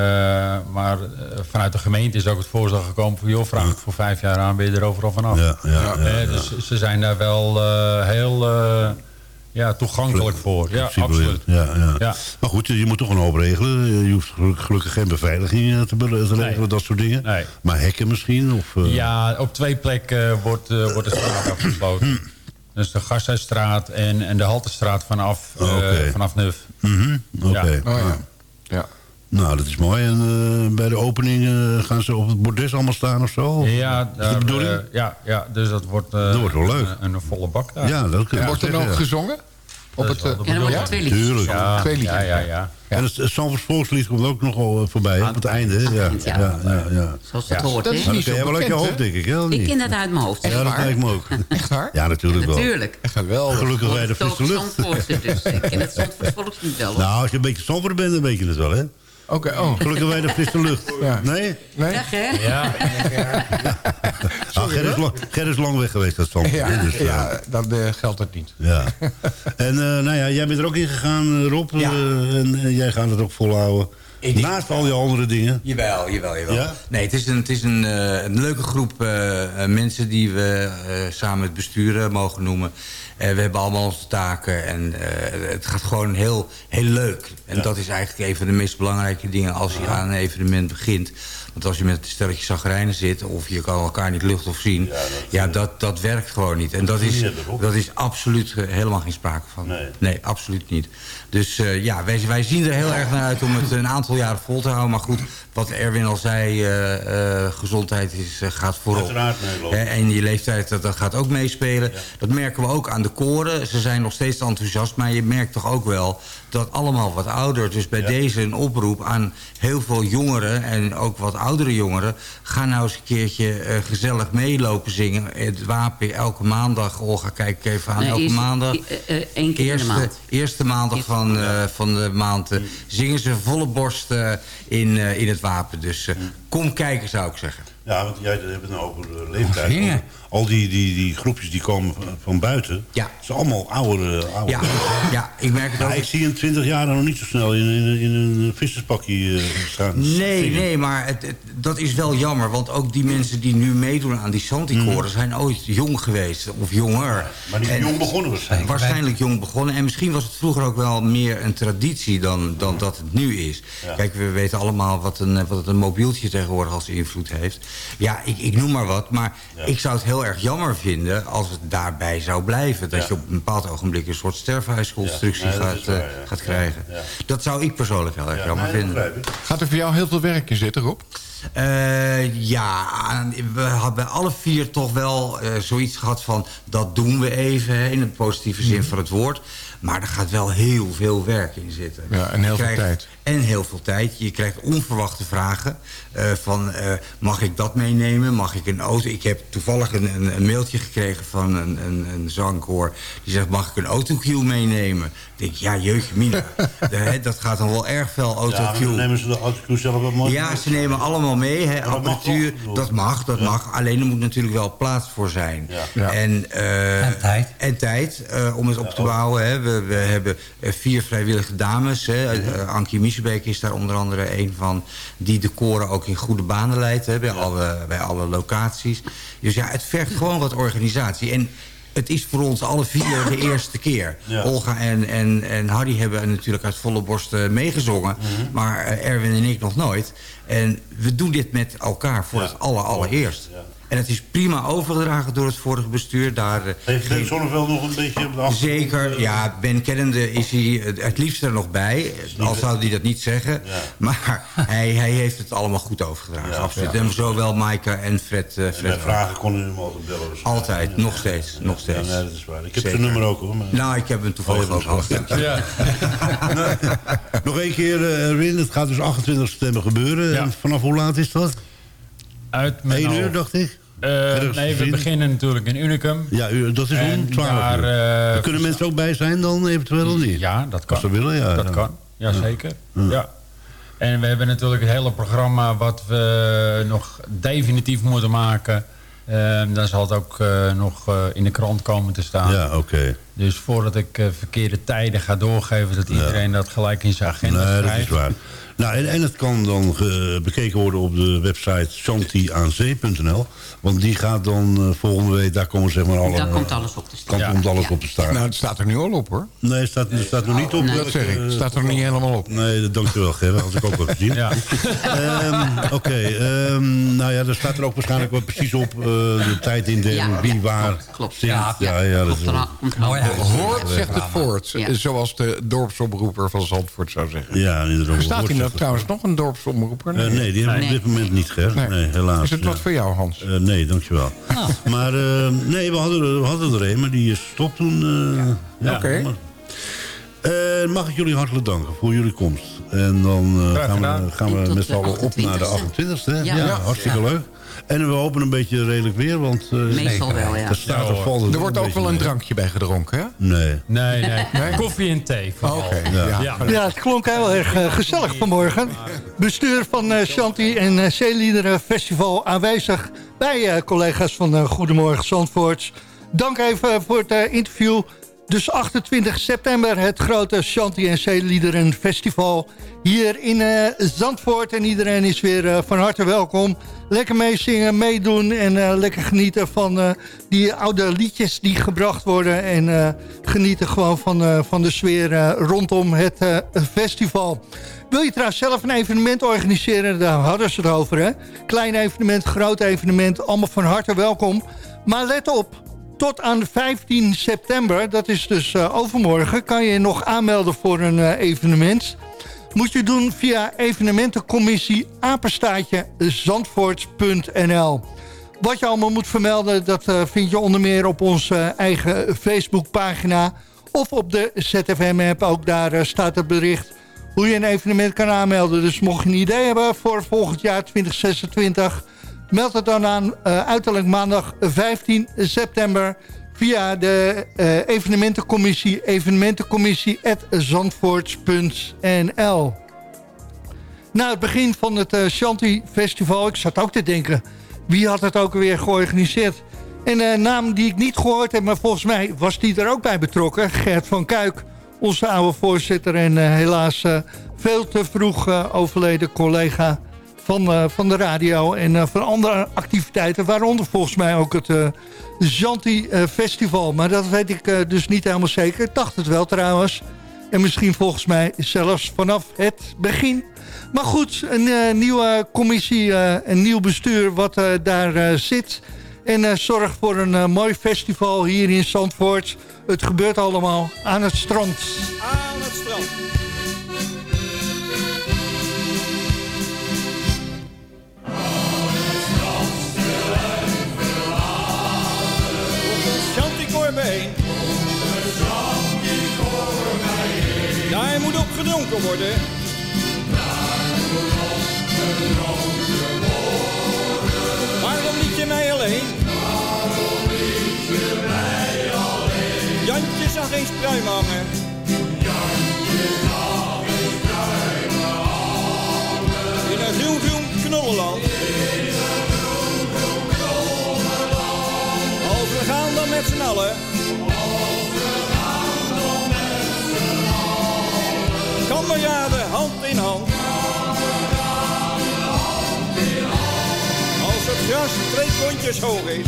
maar uh, vanuit de gemeente is ook het voorstel gekomen van... joh, vraag het voor vijf jaar aan, ben je er overal vanaf. Ja, ja, ja, uh, dus ze zijn daar wel heel ja, toegankelijk voor. Ja, absoluut. Ja, ja. ja, Maar goed, je moet toch een hoop regelen. Je hoeft gelukkig geen beveiliging te, te regelen, nee. dat soort dingen. Nee. Maar hekken misschien? Of, Ja, op twee plekken wordt, wordt de straat afgesloten. Dus de Gasthuisstraat en, en de Haltestraat vanaf, oh, okay. uh, vanaf Nuf. Mm -hmm. Oké. Okay. Ja. Oh, ja. ja. Nou, dat is mooi. En uh, bij de opening uh, gaan ze op het bordes allemaal staan of zo? Ja, is de bedoeling? Uh, ja, ja, dus dat wordt, dat wordt wel leuk. Een, een volle bak daar. Ja, dat ja. Wordt er ook gezongen? Op het, ja, dan wordt het twee liedjes. Tuurlijk. Ja. Ja, ja, ja. En het, het Sanfors Volkslied komt ook nog voorbij op het einde. Ja, ja, ja, ja, ja. Zoals het hoort. Dat is Maar niet zo bekend, hoofd, denk ik. Hè? Ik ken dat uit mijn hoofd. Ja, dat lijkt me ook. Echt waar? Ja, natuurlijk wel. Natuurlijk. Wel. Gelukkig bij de frisse lucht. Dus ik ken het Zandvoort Volkslied wel. Nou, als je een beetje somber bent, dan weet je het wel, hè? Oké, okay, oh. Gelukkig bij de frisse lucht. Ja. Nee? Nee? Ja, Ger? Ja. ah, Ger, is lang, Ger is lang weg geweest, dat stond. Ja, dus, uh, ja dan uh, geldt het niet. Ja. En uh, nou ja, jij bent er ook in gegaan, Rob. Ja. en jij gaat het ook volhouden. Ik denk- Naast al die andere dingen. Jawel, jawel, jawel. Ja? Nee, het is een, het is een, eh, een leuke groep eh, eh, mensen die we eh, samen het bestuur eh, mogen noemen. Eh, we hebben allemaal onze taken en eh, het gaat gewoon heel, heel leuk. En Ja. dat is eigenlijk een van de meest belangrijke dingen als je aan een evenement begint. Want als je met een stelletje zagrijnen zit of je kan elkaar niet lucht of zien... Ja, dat, dat, werkt gewoon niet. En dat is, dat is absoluut eh, helemaal geen sprake van. Nee. absoluut niet. Dus eh, ja, wij, wij zien er heel erg naar uit om het een aantal jaren vol te houden. Maar goed, wat Erwin al zei, eh, eh, gezondheid is, gaat voorop. En je leeftijd, dat, dat gaat ook meespelen. Dat merken we ook aan de koren. Ze zijn nog steeds enthousiast, maar je merkt toch ook wel dat allemaal wat ouder. Dus bij deze een oproep aan heel veel jongeren en ook wat oudere jongeren. Ga nou eens een keertje eh, gezellig meelopen zingen. Het wapen elke maandag. Olga, kijk even aan. Nee, elke eerst- maandag. eh, eh, één keer in de eerste, maand. Eerste maandag van, eh, van de maand zingen ze volle borst eh, in, eh, in het wapen. Dus kom kijken zou ik zeggen. Ja, want jij hebt het nou over de leeftijd. Al die, die, die groepjes die komen van, van buiten. Ja. Het zijn allemaal oude, oude Ja, ja, ik merk het Maar ook. ik zie een 20 jaar nog niet zo snel in, in, in een visserspakje eh, staan. Nee, zingen. nee, maar het, het- dat is wel jammer. Want ook die mensen die nu meedoen aan die Santicoren... zijn ooit jong geweest, of jonger. Maar die En- jong begonnen waarschijnlijk. Waarschijnlijk jong begonnen. En misschien was het vroeger ook wel meer een traditie dan, dan dat het nu is. Kijk, we weten allemaal wat een, wat een mobieltje tegenwoordig als invloed heeft. Ja, ik, ik noem maar wat. Maar Ja. ik zou het heel erg jammer vinden als het daarbij zou blijven. Dat Ja. je op een bepaald ogenblik een soort sterfhuisconstructie Ja, nee, dat gaat, waar, eh, ja. gaat krijgen. ja. Dat zou ik persoonlijk heel erg Ja, jammer nee, vinden. Gaat er voor jou heel veel werk in zitten, Rob? Eh, ja, we hebben alle vier toch wel eh, zoiets gehad van... dat doen we even, hè, in de positieve zin van het woord. Maar er gaat wel heel veel werk in zitten. Ja, en heel veel tijd. En heel veel tijd. Je krijgt onverwachte vragen. eh, van, mag ik dat meenemen? Mag ik een auto? Ik heb toevallig een, een, een mailtje gekregen van een, een, een zangkoor. Die zegt, mag ik een autocue meenemen? Ik denk, ja, jeugdje mina. De- dat gaat dan wel erg veel Ja, maar autocue. dan nemen ze de autocue zelf wel mooi. Ja, ze nemen allemaal mee. Hè, dat mag apparatuur, dat mag, dat Ja. mag. Alleen er moet natuurlijk wel plaats voor zijn. Ja. Ja. En, eh, En tijd. En tijd eh, om het op te bouwen. Hè. We, we hebben eh, vier vrijwillige dames. Hè. Ankie Miesebeek is daar onder andere een van... die de koren ook in goede banen leidt hè, bij, alle, bij alle locaties. Dus ja, het vergt gewoon wat organisatie. En het is voor ons alle vier de eerste keer. Ja. Olga en, en, en Harry hebben natuurlijk uit volle borst eh, meegezongen. Mhm. Maar eh, Erwin en ik nog nooit. En we doen dit met elkaar voor het aller, allereerst. En het is prima overgedragen door het vorige bestuur. Daar, eh, Heeft Ben Zonneveld nog een beetje op de achtergrond? Zeker, ja, Ben kennende is hij het- liefst er nog bij. Al zou hij dat niet zeggen. Maar hij, hij heeft het allemaal goed overgedragen, Ja, absoluut. ja. En zowel Maaike en Fred. eh, En Fred bij vragen konden we hem altijd bellen. dus- Altijd, nog steeds, nog steeds. Ja, nee, dat is waar. Ik heb Zeker. zijn nummer ook hoor. maar- Nou, ik heb hem toevallig Oh, ook gehad. Ja. Nog één keer, eh, Erwin. Het gaat dus 28 september gebeuren. En vanaf hoe laat is dat? Uit mijn 1 uur, dacht ik? Eh, nee, we beginnen natuurlijk in Unicum. Ja, dat is om En 12 daar, uur. eh, kunnen mensen ook bij zijn dan eventueel of niet? Ja, dat kan. Als ze willen, ja. Dat ja. kan, jazeker. Ja. En we hebben natuurlijk het hele programma wat we nog definitief moeten maken. Dan zal het ook eh, nog in de krant komen te staan. Ja, oké. Dus voordat ik verkeerde tijden ga doorgeven... dat iedereen dat gelijk in zijn agenda Nee, dat is waar. Nou, en, en het kan dan ge- bekeken worden op de website shantiaanzee.nl. Want die gaat dan eh, volgende week, daar komen zeg maar alle... Daar komt alles op te staan. Kan, komt alles op te staan. Nou, het staat er nu al op, hoor. Nee, het staat, het staat nog niet op. Nee. welke, Dat zeg ik. Het eh, staat er nog niet helemaal op. Nee, dat dankjewel, Gerrit. Had ik ook wel gezien. Ja. Ehm, Oké, ehm, nou ja, er staat er ook waarschijnlijk wel precies op eh, de tijdindeling, Ja, wie ja, waar klopt, klopt. zingt. Ja, Ja, ja, dat is Oh. Hoort zegt het voort. Ja. Zoals de dorpsomroeper van Zandvoort zou zeggen. Ja, inderdaad. Hoort hier nou trouwens nog een dorpsomroeper? Eh, nee, die hebben we op dit moment niet, Ger. Nee. helaas. Is het ja. wat voor jou, Hans? Eh, nee, dankjewel. Maar eh, nee, we hadden, er- we hadden er een, maar die is gestopt toen. eh, ja, Oké. Eh, mag ik jullie hartelijk danken voor jullie komst. En dan eh, gaan we, gaan we met z'n allen op naar de 28e. hè? Ja. Ja, Ja. hartstikke leuk. En we hopen een beetje redelijk weer, want... eh, Meestal wel, ja. Er staat er valt Er wordt ook wel een drankje bij gedronken, hè? Nee. Nee, nee, Koffie en thee vooral. Oké, Ja. ja. Het klonk heel erg eh, gezellig vanmorgen. Bestuur van eh Shanti en uh, Zeeliederen Festival aanwezig bij eh, collega's van eh, Goedemorgen Zandvoort. Dank even voor het interview. Dus 28 september het grote Shanti en Zeeliederen Festival hier in eh, Zandvoort. En iedereen is weer eh, van harte welkom. Lekker meezingen, meedoen en eh, lekker genieten van die oude liedjes die gebracht worden. En genieten gewoon van, van de sfeer rondom het festival. Wil je trouwens zelf een evenement organiseren? Daar hadden ze het over, hè? Klein evenement, groot evenement, allemaal van harte welkom. Maar let op, tot aan 15 september, dat is dus eh, overmorgen... kan je nog aanmelden voor een eh, evenement. Moet je doen via evenementencommissie apenstaatje. Wat je allemaal moet vermelden, dat eh, vind je onder meer op onze eigen Facebookpagina... of op de ZFM-app, ook daar staat het bericht hoe je een evenement kan aanmelden. Dus mocht je een idee hebben voor volgend jaar 2026... meld het dan aan eh, uiterlijk maandag 15 september... via de eh, evenementencommissie evenementencommissie.zandvoort.nl Na het begin van het eh, Shanti Festival... ik zat ook te denken, wie had het ook weer georganiseerd... En een naam die ik niet gehoord heb, maar volgens mij was die er ook bij betrokken. Gert van Kuik, onze oude voorzitter en helaas veel te vroeg overleden collega van, eh, van de radio. En eh, van andere activiteiten, waaronder volgens mij ook het eh Janti eh, Festival. Maar dat weet ik dus niet helemaal zeker. Ik dacht het wel trouwens. En misschien volgens mij zelfs vanaf het begin. Maar goed, een nieuwe commissie, een nieuw bestuur wat daar zit... En zorg voor een mooi festival hier in Zandvoort. Het gebeurt allemaal aan het strand. Aan het strand. Moet op gedronken worden. Waarom liet je mij alleen? Jantje zag geen spruim hangen. In een groen groen knollenland. Als we gaan dan met z'n allen. Als het gras twee kontjes hoog is.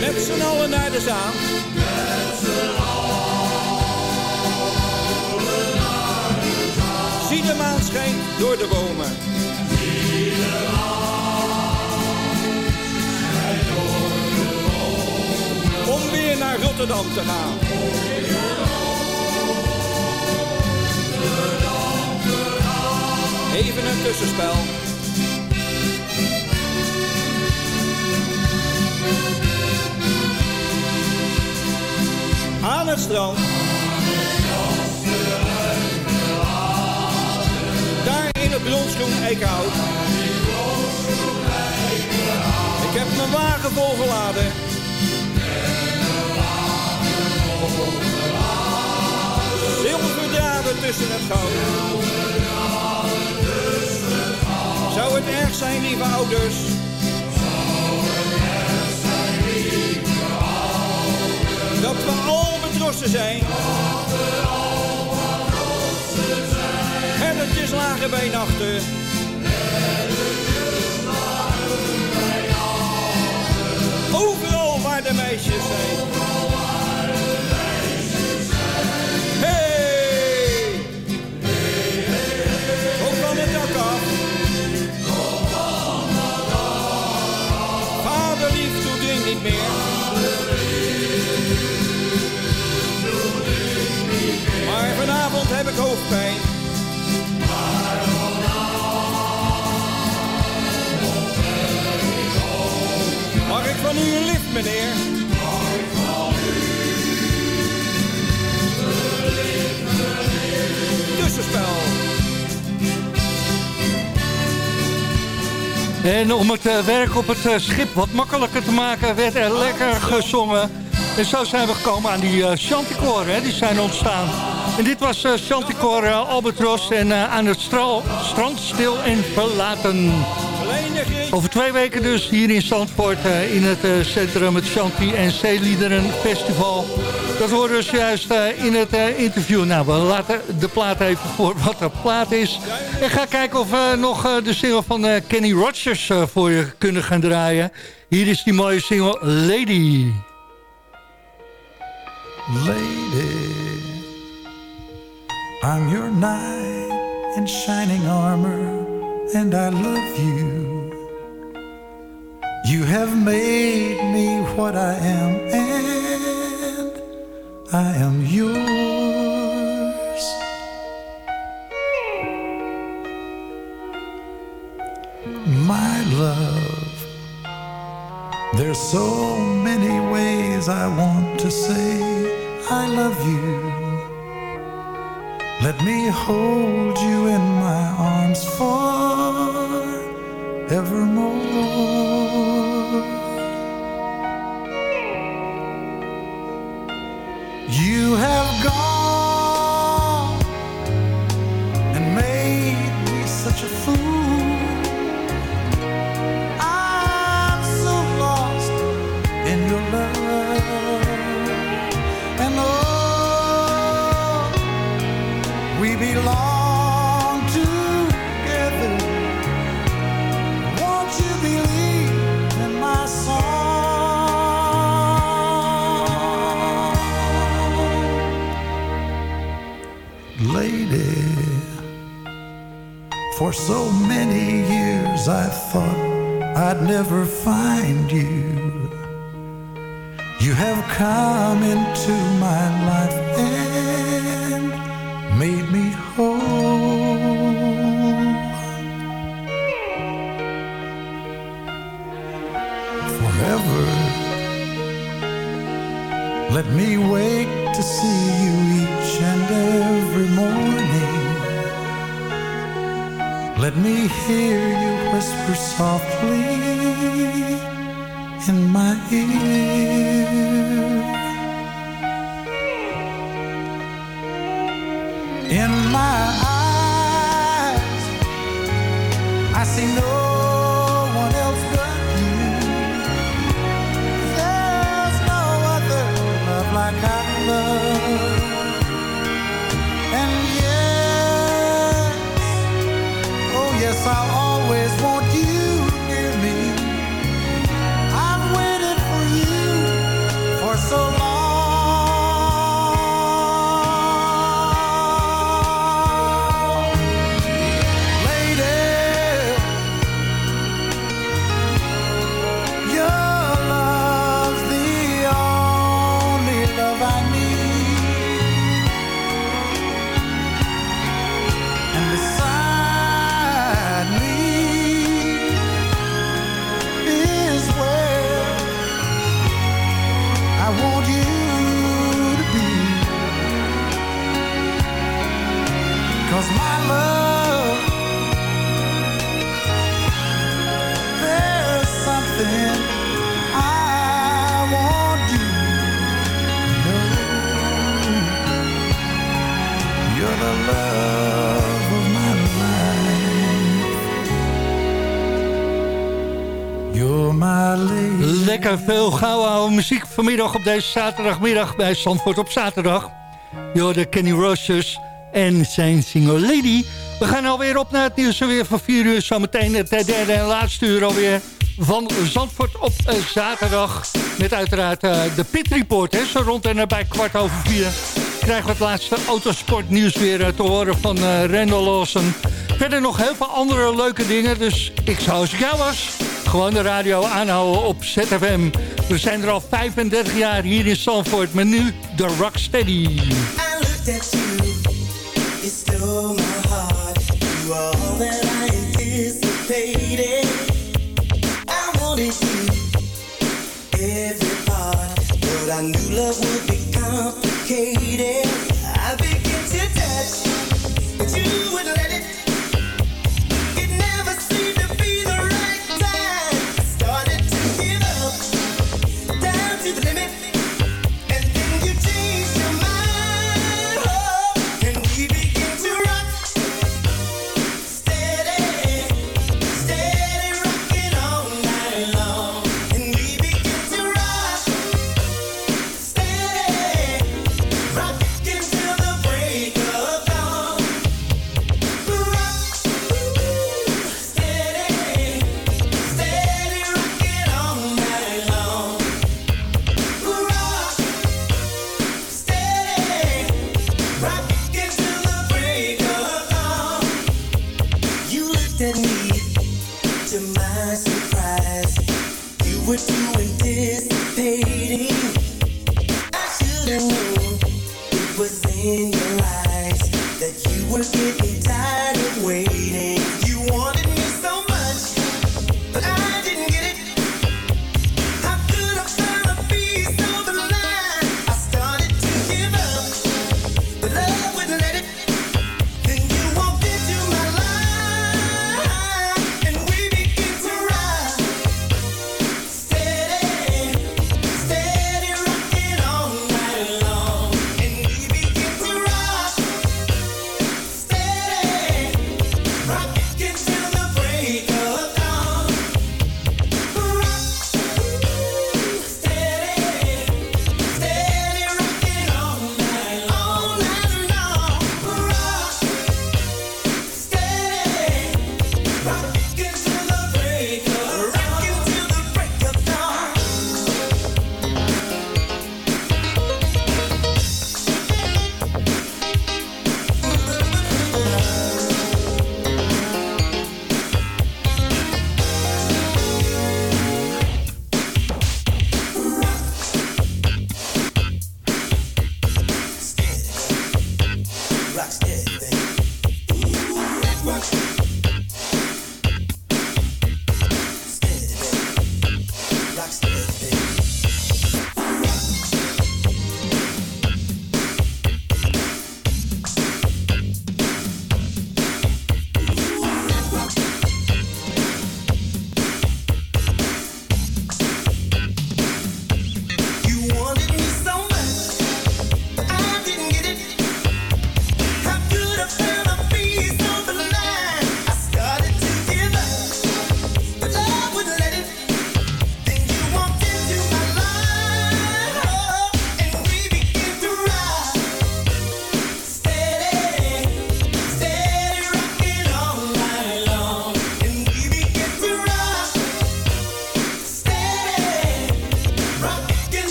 Met z'n allen naar de zaan. Zie de maan schijnt door de bomen. Weer naar Rotterdam te gaan. Even een tussenspel. Aan het strand. Daar in het blondsgroen eikenhout. Ik heb mijn wagen volgeladen. Tussen het goud. Zou het erg zijn, lieve ouders? Dat we al betrossen zijn. En het is lager bij nachten. Overal waar de meisjes zijn. Vader lief, doe ding niet meer. Maar vanavond heb ik hoofdpijn. Mag ik van u een lift, meneer? Tussenspel. En om het eh, werk op het eh, schip wat makkelijker te maken, werd er lekker gezongen. En zo zijn we gekomen aan die chanticoren, hè, die zijn ontstaan. En dit was Chanticore Albatros en aan het strand stil en verlaten. Over twee weken dus hier in Zandvoort in het centrum het Chanti en Zeeliederen Festival. Dat horen we juist in het interview. Nou, we laten de plaat even voor wat de plaat is. En ga kijken of we nog de single van Kenny Rogers voor je kunnen gaan draaien. Hier is die mooie single Lady. Lady, I'm your knight in shining armor, and I love you. You have made me what I am, and I am yours. My love, there's so many ways I want to say I love you. Let me hold you in my arms forevermore. You have gone for so many years I thought I'd never find you. You have come into my life softly Lekker veel gouden oude muziek vanmiddag op deze zaterdagmiddag bij Zandvoort op zaterdag. De Kenny Rogers en zijn single Lady. We gaan alweer op naar het nieuws weer van 4 uur. Zometeen het derde en laatste uur alweer van Zandvoort op eh, zaterdag. Met uiteraard eh, de Pit Report. Zo rond en nabij kwart over vier krijgen we het laatste autosportnieuws weer eh, te horen van Randall Lawson. Verder nog heel veel andere leuke dingen. Dus ik zou als ik jou was, gewoon de radio aanhouden op ZFM. We zijn er al 35 jaar hier in Zandvoort. Maar nu de Rocksteady. I looked at you, you stole my heart. You are all that I anticipated. I wanted you, every part. But I knew love would be complicated.